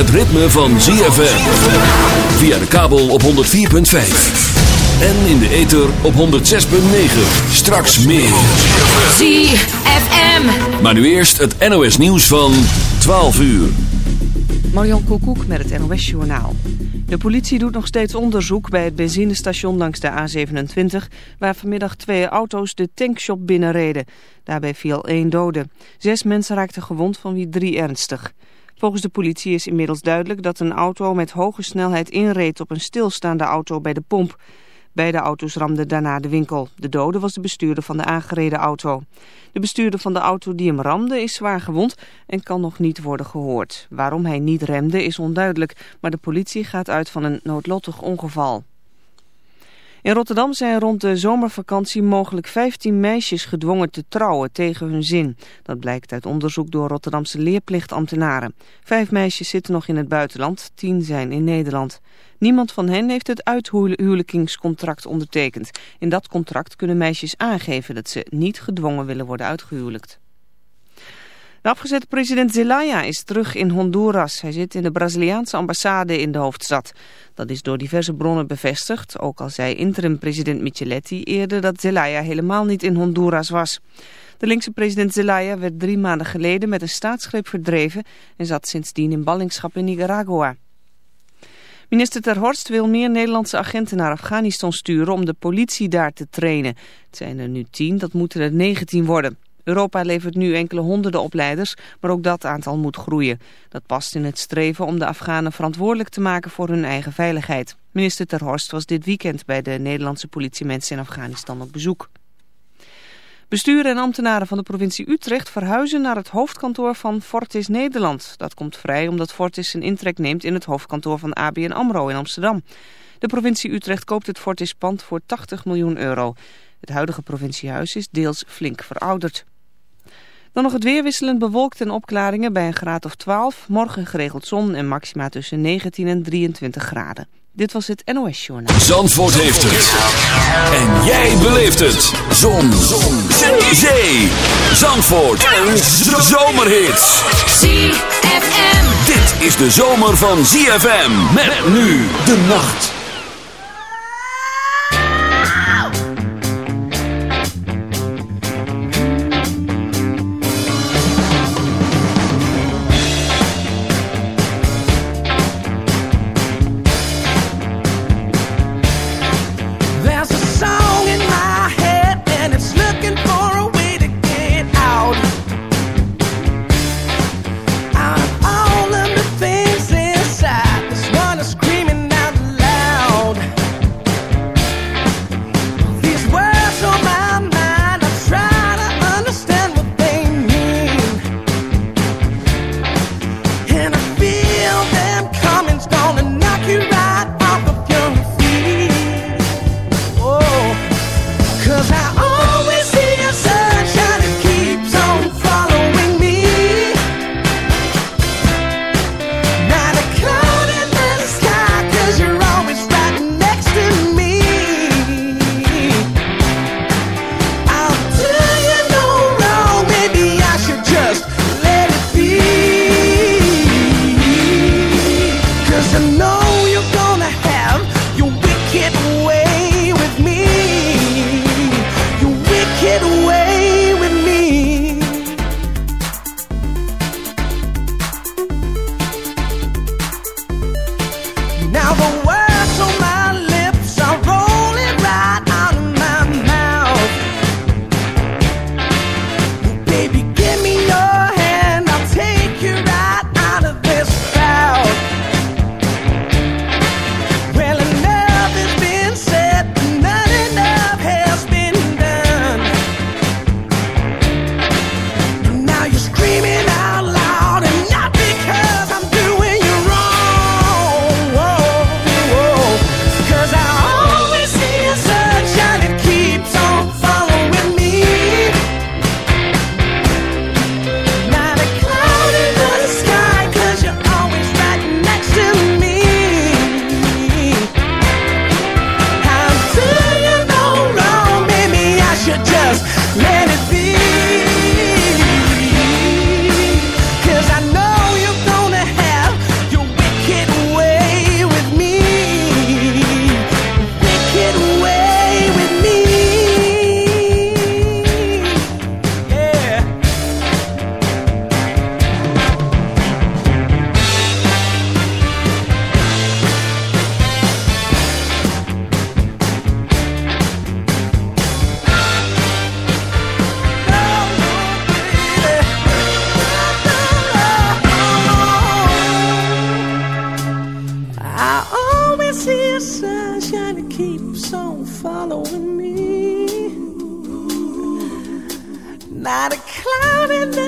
Het ritme van ZFM. Via de kabel op 104.5. En in de ether op 106.9. Straks meer. ZFM. Maar nu eerst het NOS nieuws van 12 uur. Marion Koekoek met het NOS Journaal. De politie doet nog steeds onderzoek bij het benzinestation langs de A27... waar vanmiddag twee auto's de tankshop binnenreden. Daarbij viel één dode. Zes mensen raakten gewond, van wie drie ernstig. Volgens de politie is inmiddels duidelijk dat een auto met hoge snelheid inreed op een stilstaande auto bij de pomp. Beide auto's ramden daarna de winkel. De dode was de bestuurder van de aangereden auto. De bestuurder van de auto die hem ramde is zwaar gewond en kan nog niet worden gehoord. Waarom hij niet remde is onduidelijk, maar de politie gaat uit van een noodlottig ongeval. In Rotterdam zijn rond de zomervakantie mogelijk 15 meisjes gedwongen te trouwen tegen hun zin. Dat blijkt uit onderzoek door Rotterdamse leerplichtambtenaren. Vijf meisjes zitten nog in het buitenland, tien zijn in Nederland. Niemand van hen heeft het uithuwelijkingscontract ondertekend. In dat contract kunnen meisjes aangeven dat ze niet gedwongen willen worden uitgehuwelijkt. De afgezette president Zelaya is terug in Honduras. Hij zit in de Braziliaanse ambassade in de hoofdstad. Dat is door diverse bronnen bevestigd, ook al zei interim-president Micheletti eerder dat Zelaya helemaal niet in Honduras was. De linkse president Zelaya werd drie maanden geleden met een staatsgreep verdreven en zat sindsdien in ballingschap in Nicaragua. Minister Ter Horst wil meer Nederlandse agenten naar Afghanistan sturen om de politie daar te trainen. Het zijn er nu tien, dat moeten er negentien worden. Europa levert nu enkele honderden opleiders, maar ook dat aantal moet groeien. Dat past in het streven om de Afghanen verantwoordelijk te maken voor hun eigen veiligheid. Minister Ter Horst was dit weekend bij de Nederlandse politiemensen in Afghanistan op bezoek. Besturen en ambtenaren van de provincie Utrecht verhuizen naar het hoofdkantoor van Fortis Nederland. Dat komt vrij omdat Fortis zijn intrek neemt in het hoofdkantoor van ABN AMRO in Amsterdam. De provincie Utrecht koopt het Fortis pand voor 80 miljoen euro. Het huidige provinciehuis is deels flink verouderd. Dan nog het weer wisselend bewolkt en opklaringen bij een graad of 12. Morgen geregeld zon en maxima tussen 19 en 23 graden. Dit was het NOS Journaal. Zandvoort heeft het. En jij beleeft het. Zon. zon. Zee. Zee. Zandvoort. Een zomerhit. ZFM. Dit is de zomer van ZFM. Met nu de nacht.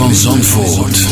van Zandvoort.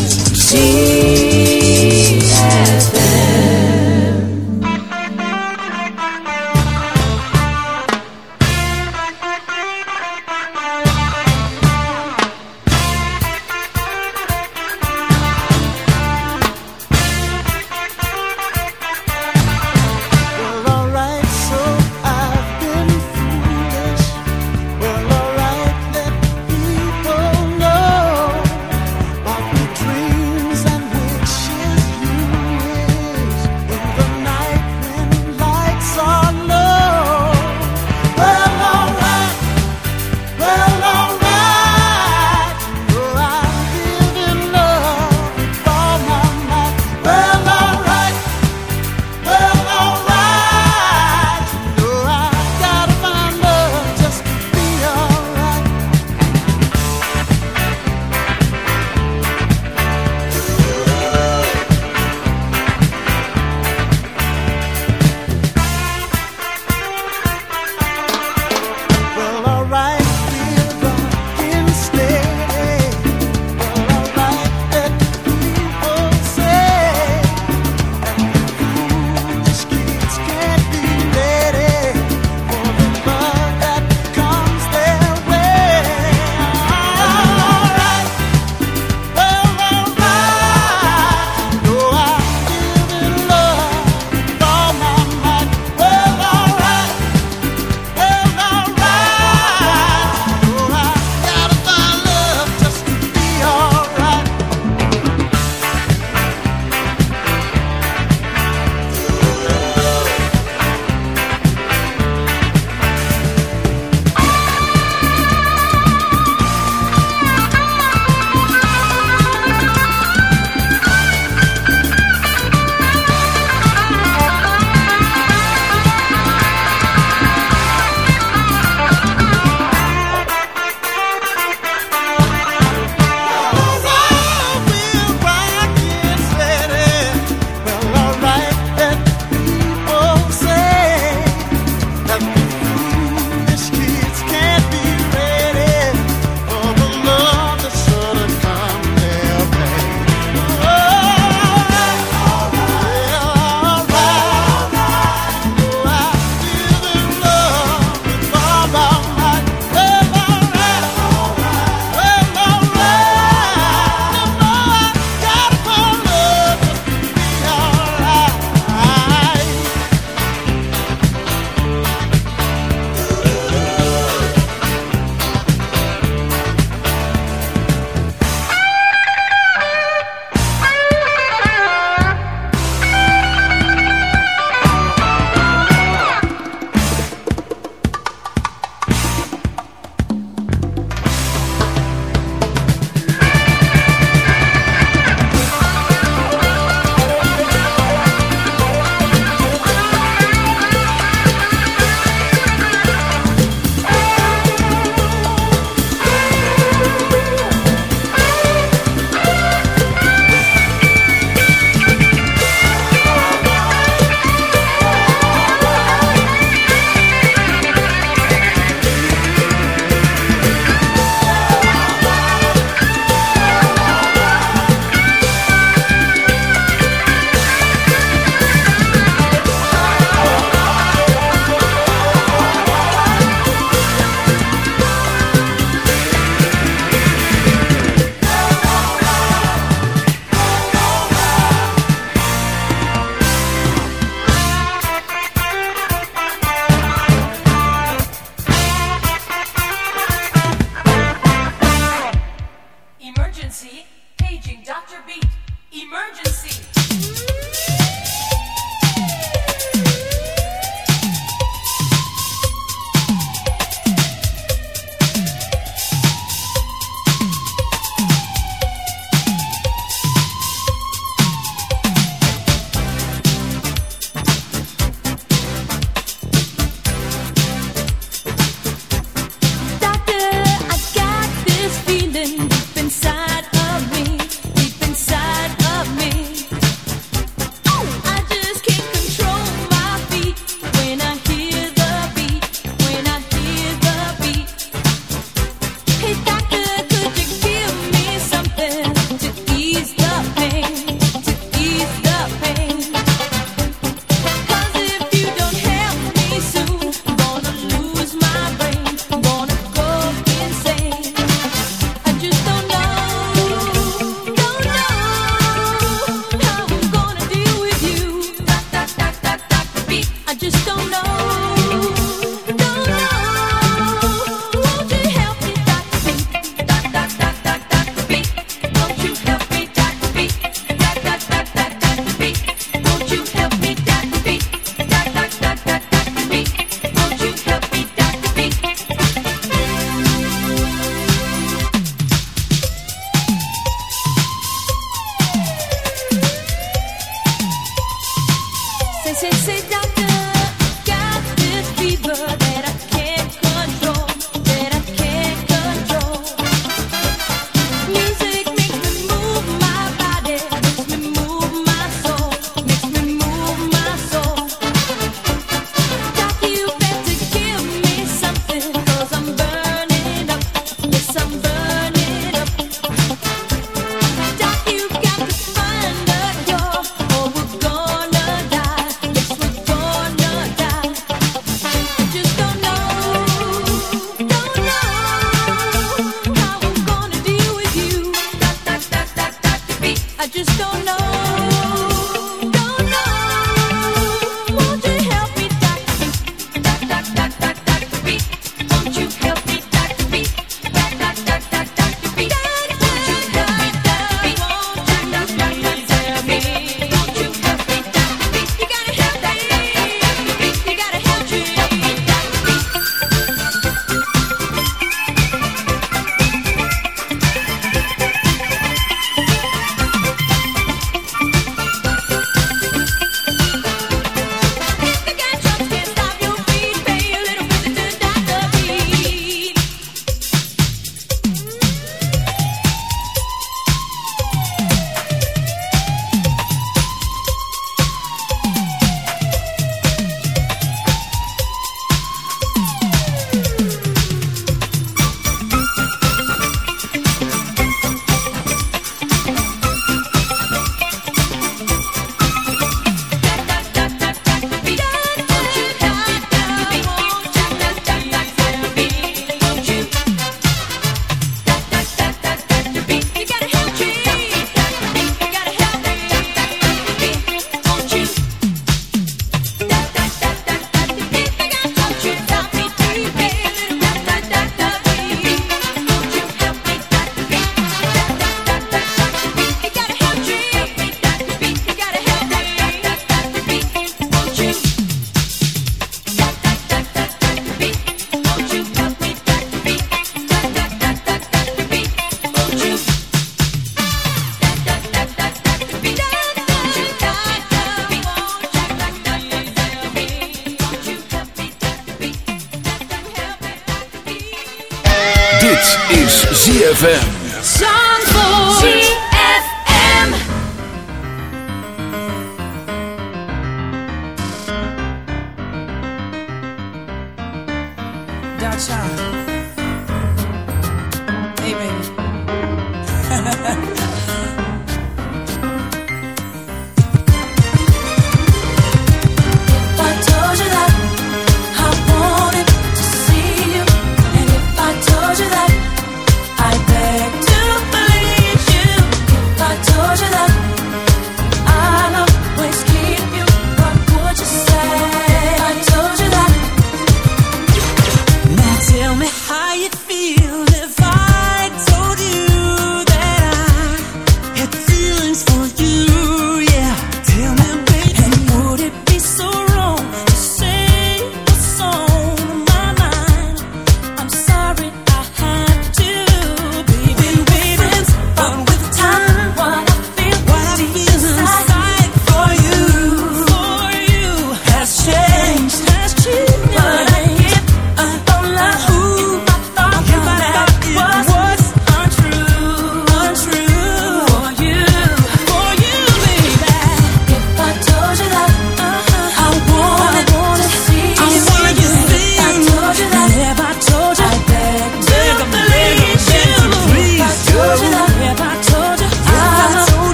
Dr. Beat, Emergency.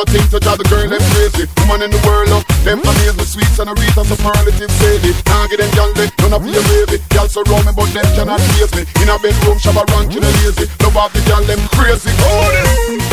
nothing to drive the girl them crazy. Woman in the world up, them amaze me sweets and a read superlative sadie. Now get them gal they none of your baby. Gal surround me but them cannot chase me. In a bedroom, shabba rank, you know lazy. Love off the gal them crazy. Oh, them.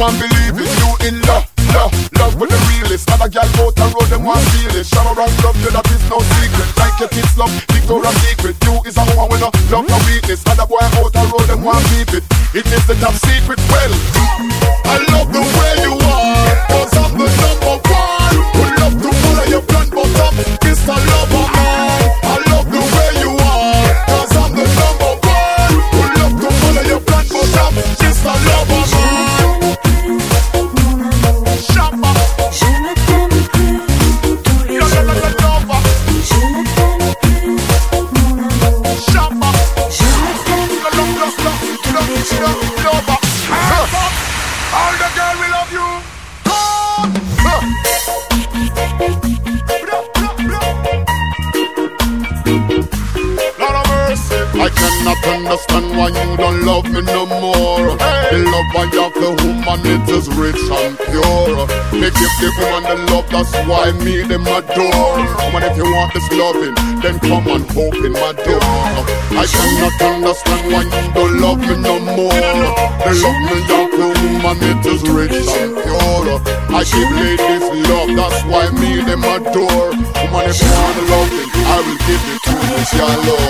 Man believe it, you in love, love, love with the realest. Other gal out the road them want feel it. Shower around love, you that is no secret. Like your kids love Victoria's Secret. You is a woman with no love, no weakness. Other boy out the road them want keep it. It is the top secret. Well. If you wanna love me, I will give it to you, it's your love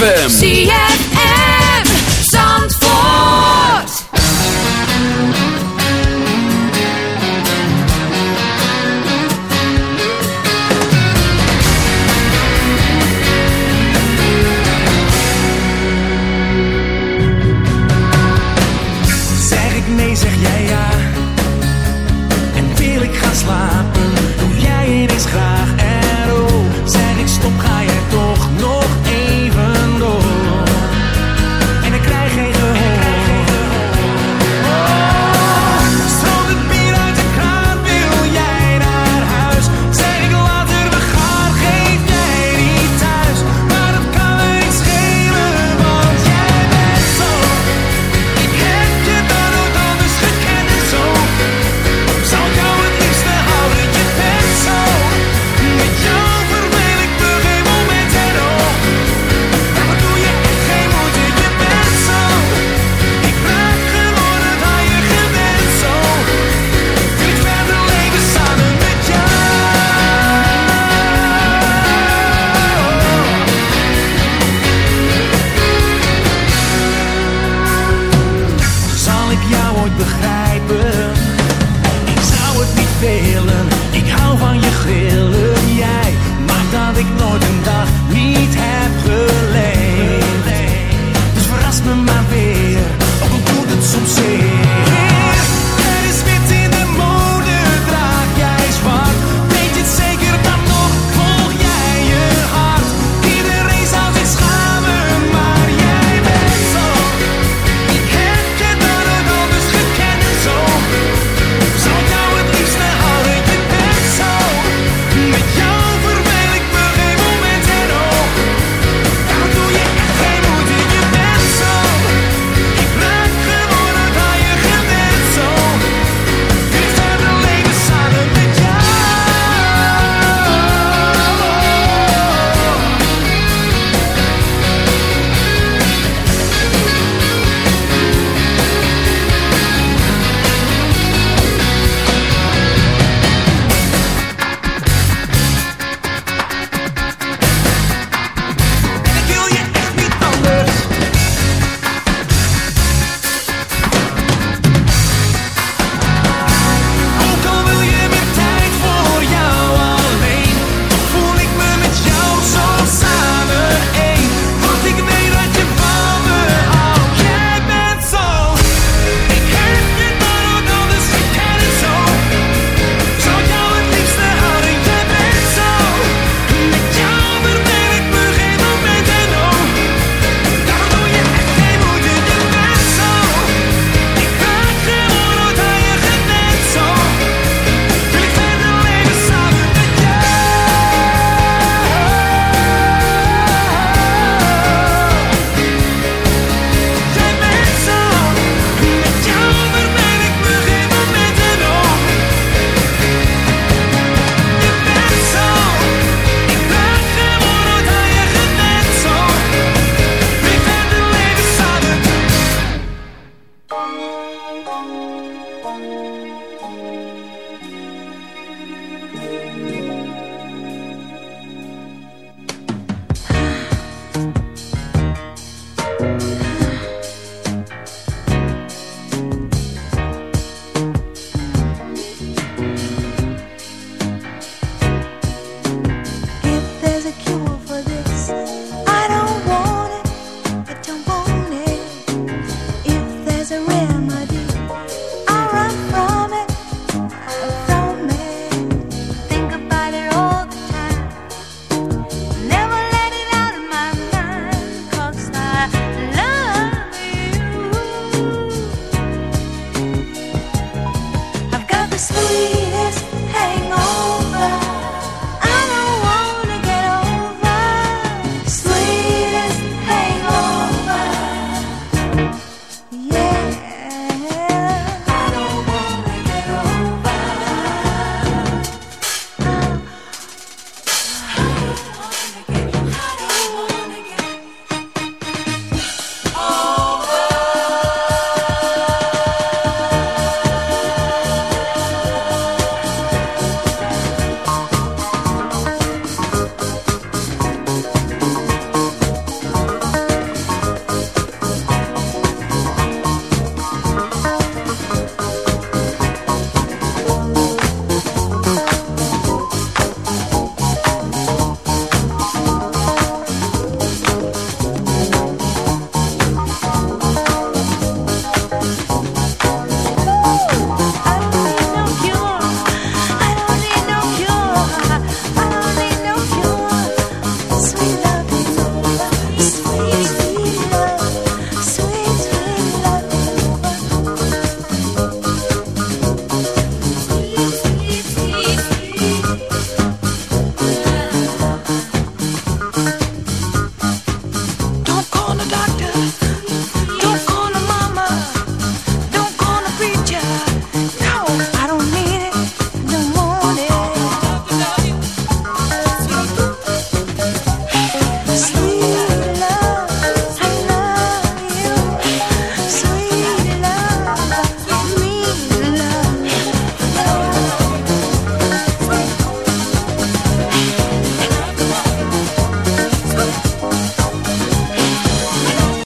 ZFM.